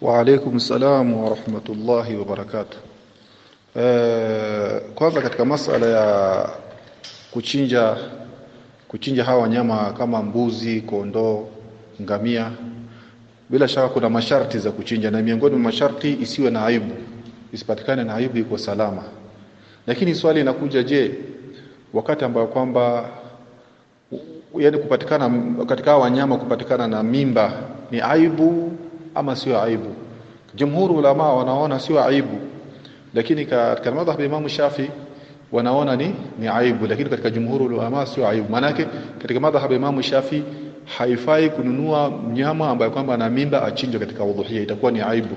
Wa alaykum salam wa rahmatullahi wa barakatuh. Eh, kwanza katika masala ya kuchinja kuchinja hawa wanyama kama mbuzi, kondoo, ngamia bila shaka kuna masharti za kuchinja na miongoni mwa masharti isiwe na aibu, isipatikane na aibu, iko salama. Lakini swali inakuja, je, wakati ambao kwamba yaani kupatikana katika hawa wanyama kupatikana na mimba ni aibu ama sio aibu? jumhur ulama wanaona sio aibu, lakini katika madhhabi ya Imam Shafi wanaona ni ni aibu, lakini katika jumhur ulama sio aibu. manake katika madhhabi ya Imam Shafi haifai kununua mnyama ambaye kwamba ana mimba achinjwe katika udhuhia, itakuwa ni aibu,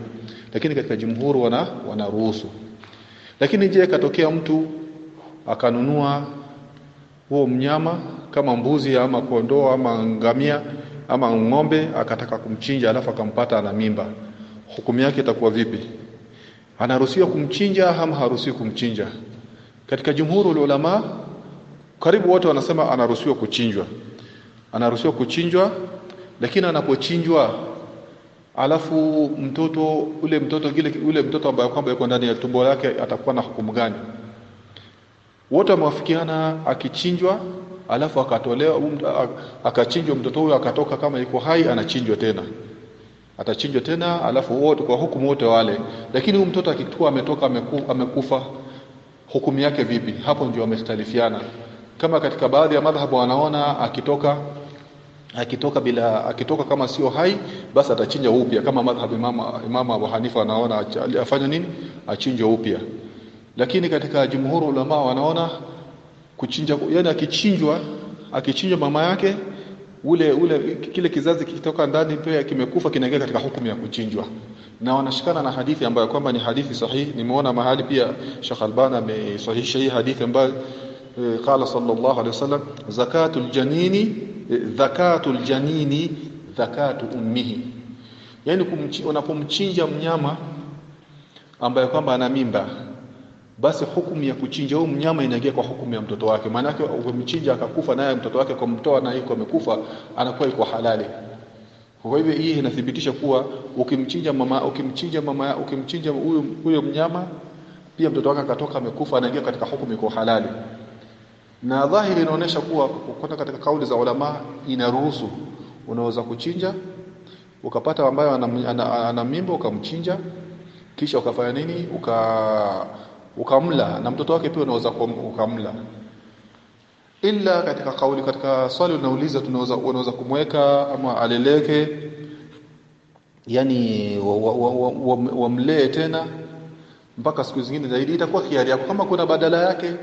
lakini katika jumhur wana wanaruhusu. Lakini je, katokea mtu akanunua huo mnyama kama mbuzi ama kondoo ama ngamia ama ng'ombe akataka kumchinja alafu akampata ana mimba, hukumu yake itakuwa vipi? Anaruhusiwa kumchinja ama haruhusiwi kumchinja? Katika jumhuru ulama karibu wote wanasema anaruhusiwa kuchinjwa, anaruhusiwa kuchinjwa, lakini anapochinjwa alafu mtoto ule mtoto kile ule mtoto ambaye kwamba yuko ndani ya tumbo lake atakuwa na hukumu gani? Wote wamewafikiana akichinjwa alafu akatolewa akachinjwa mtoto huyo akatoka kama yuko hai, anachinjwa tena, atachinjwa tena, alafu wote kwa hukumu wote wale. Lakini huyu mtoto akikuwa ametoka ameku, amekufa, hukumu yake vipi? Hapo ndio wamestalifiana. Kama katika baadhi ya madhhabu wanaona akitoka akitoka bila akitoka kama sio hai, basi atachinja upya, kama madhhabu imama imama Abu Hanifa anaona afanye nini, achinjwe upya. Lakini katika jumhuru ulama wanaona kuchinja, yani akichinjwa akichinjwa mama yake ule ule kile kizazi kikitoka ndani pia kimekufa kinaingia katika hukumu ya kuchinjwa, na wanashikana na hadithi ambayo kwamba ni hadithi sahihi. Nimeona mahali pia Sheikh Albani amesahihisha hii hadithi ambayo e, qala sallallahu alaihi wasallam zakatul janini e, zakatul janini zakatu ummihi, yani unapomchinja mnyama ambaye kwamba ana mimba basi hukumu ya kuchinja huyo mnyama inaingia kwa hukumu ya mtoto wake. Maana yake ukimchinja akakufa, naye mtoto wake kumtoa na iko amekufa, anakuwa iko halali. Kwa hivyo hii inathibitisha kuwa ukimchinja mama ukimchinja mama ukimchinja huyo huyo mnyama pia mtoto wake akatoka amekufa, anaingia katika hukumu iko halali. Na dhahiri inaonyesha kuwa kuna katika kauli za ulama inaruhusu, unaweza kuchinja ukapata ambayo ana, ana, ana mimba ukamchinja, kisha ukafanya nini uka ukamla na mtoto wake pia unaweza ukamla, ila katika kauli, katika swali unauliza, tunaweza unaweza kumweka ama aleleke, yani wamlee wa, wa, wa tena mpaka siku zingine zaidi, itakuwa hiari yako. Kama kuna badala yake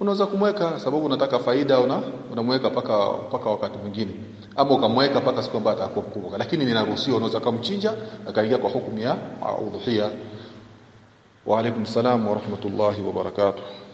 unaweza kumweka, sababu unataka faida, una unamweka paka paka wakati mwingine, ama ukamweka paka siku ambayo atakuwa mkubwa, lakini ninaruhusiwa, unaweza kumchinja akaingia kwa hukumu ya udhuhia. Wa alaikum salam wa rahmatullahi wa barakatuh.